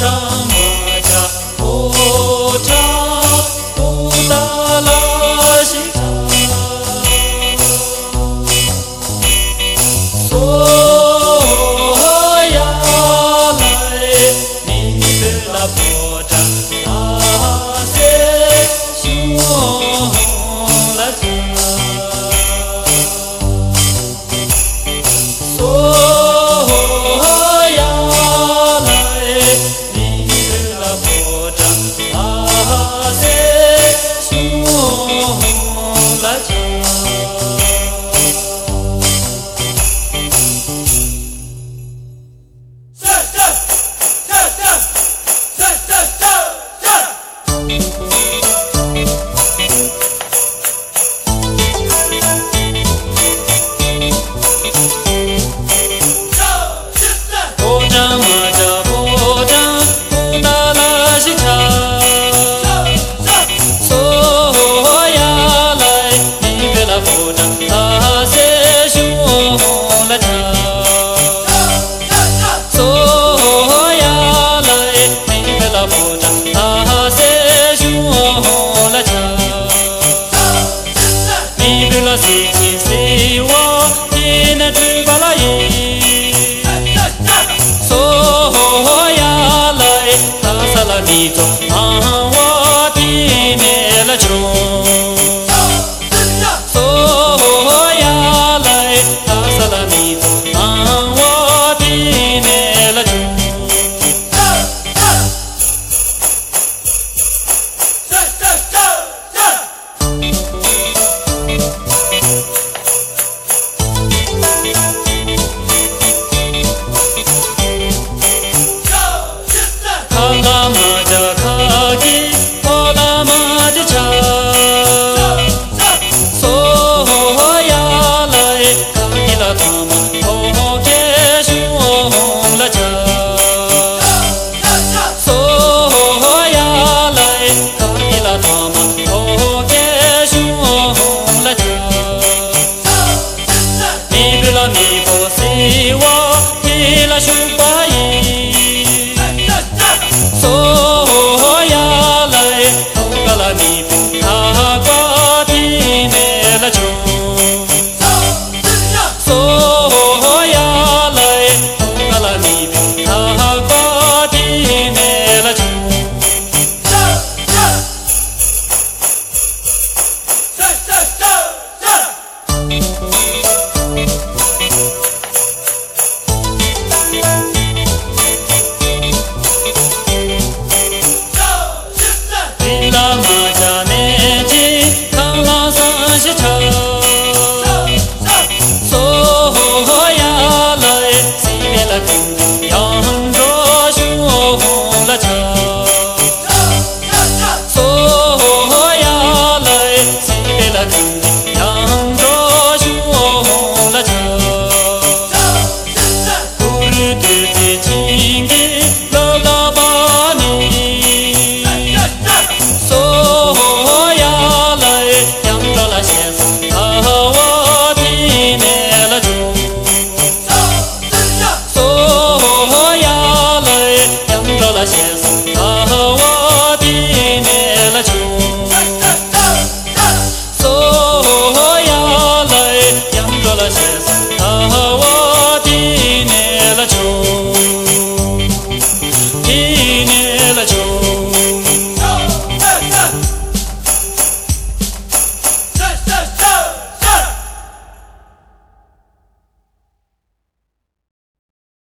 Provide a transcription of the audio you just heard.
some la si ki si wo ki na tu ba la yi so ho ya la e ta sa la mi to